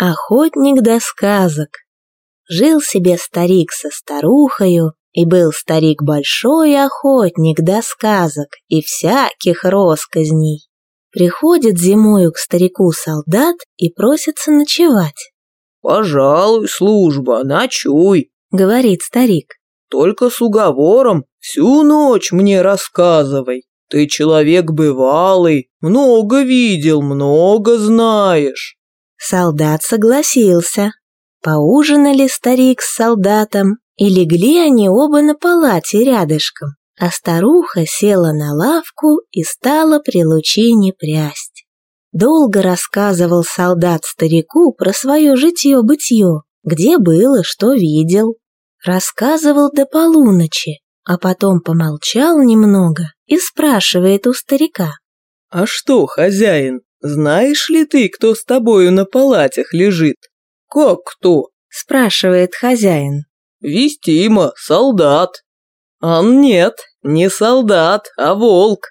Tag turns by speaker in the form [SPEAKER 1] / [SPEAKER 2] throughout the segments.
[SPEAKER 1] Охотник до сказок. Жил себе старик со старухою, и был старик большой охотник до сказок и всяких росказней. Приходит зимою к старику солдат и просится ночевать.
[SPEAKER 2] «Пожалуй, служба, ночуй», —
[SPEAKER 1] говорит старик.
[SPEAKER 2] «Только с уговором всю ночь мне рассказывай. Ты человек бывалый, много видел, много знаешь».
[SPEAKER 1] Солдат согласился. Поужинали старик с солдатом, и легли они оба на палате рядышком, а старуха села на лавку и стала при лучине прясть. Долго рассказывал солдат старику про свое житье-бытье, где было, что видел. Рассказывал до полуночи, а потом помолчал немного и спрашивает у старика.
[SPEAKER 2] «А что, хозяин, знаешь ли ты, кто с тобою на палатях лежит? Как кто?
[SPEAKER 1] Спрашивает хозяин.
[SPEAKER 2] Вестима, солдат. А нет, не солдат, а волк.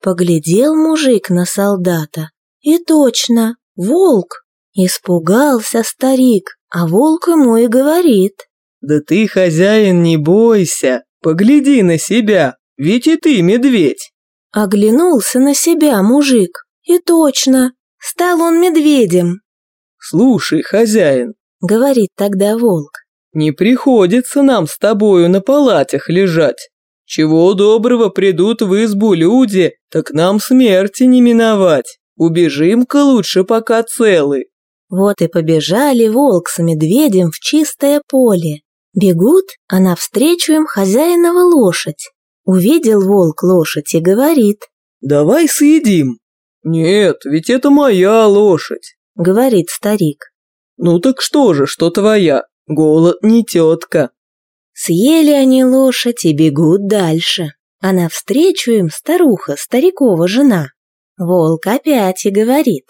[SPEAKER 1] Поглядел мужик на солдата. И точно, волк. Испугался старик, а волк ему и говорит.
[SPEAKER 2] Да ты, хозяин, не бойся, погляди на себя, ведь и ты медведь.
[SPEAKER 1] Оглянулся на себя мужик. И точно, стал он медведем.
[SPEAKER 2] «Слушай, хозяин», —
[SPEAKER 1] говорит тогда волк,
[SPEAKER 2] «не приходится нам с тобою на палатях лежать. Чего доброго придут в избу люди, так нам смерти не миновать. Убежим-ка лучше, пока целы».
[SPEAKER 1] Вот и побежали волк с медведем в чистое поле. Бегут, а навстречу им хозяинова лошадь. Увидел волк лошадь и говорит.
[SPEAKER 2] «Давай съедим». «Нет, ведь это моя лошадь», — говорит старик. «Ну так что же, что твоя? Голод не тетка».
[SPEAKER 1] Съели они лошадь и бегут дальше, а навстречу им старуха, старикова жена. Волк опять и говорит.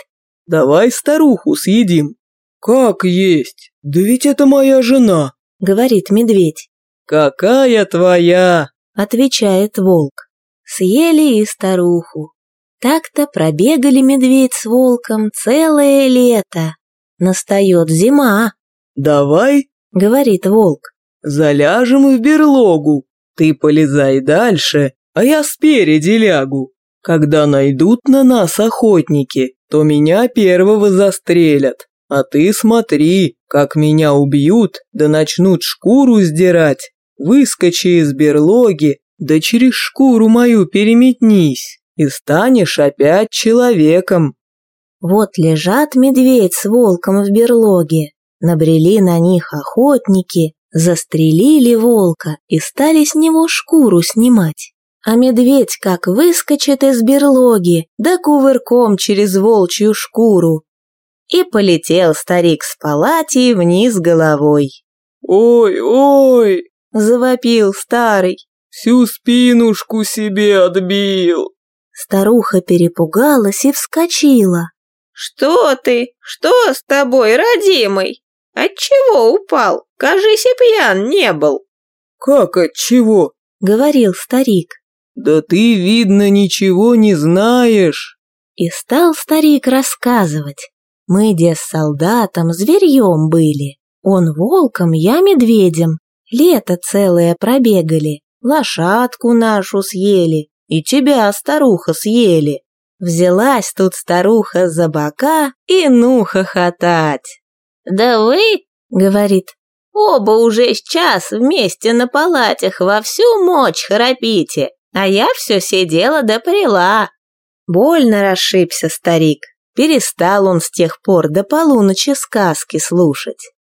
[SPEAKER 2] «Давай старуху съедим». «Как есть? Да ведь это моя жена», — говорит медведь. «Какая твоя?» — отвечает волк.
[SPEAKER 1] Съели и старуху, так-то пробегали медведь с волком целое лето. Настает зима.
[SPEAKER 2] «Давай», — говорит волк, — «заляжем в берлогу. Ты полезай дальше, а я спереди лягу. Когда найдут на нас охотники, то меня первого застрелят. А ты смотри, как меня убьют, да начнут шкуру сдирать. Выскочи из берлоги, да через шкуру мою переметнись и станешь опять человеком.
[SPEAKER 1] Вот лежат медведь с волком в берлоге, набрели на них охотники, застрелили волка и стали с него шкуру снимать. А медведь как выскочит из берлоги, да кувырком через волчью шкуру. И полетел старик с палати вниз головой.
[SPEAKER 2] «Ой, ой!»
[SPEAKER 1] – завопил старый.
[SPEAKER 2] «Всю спинушку себе отбил!»
[SPEAKER 1] Старуха перепугалась и вскочила.
[SPEAKER 3] «Что ты? Что с тобой, родимый? Отчего упал? Кажись, и пьян не был».
[SPEAKER 2] «Как отчего?» — говорил старик. «Да ты, видно, ничего не знаешь».
[SPEAKER 1] И стал старик рассказывать. Мы, где с солдатом, зверьем были. Он волком, я медведем. Лето целое пробегали, лошадку нашу съели, и тебя, старуха, съели. Взялась тут старуха за бока и ну хохотать.
[SPEAKER 3] «Да вы, — говорит, — оба уже сейчас вместе на палатях во всю мочь храпите, а я все сидела да прила».
[SPEAKER 1] Больно расшибся старик. Перестал он с тех пор до полуночи сказки слушать.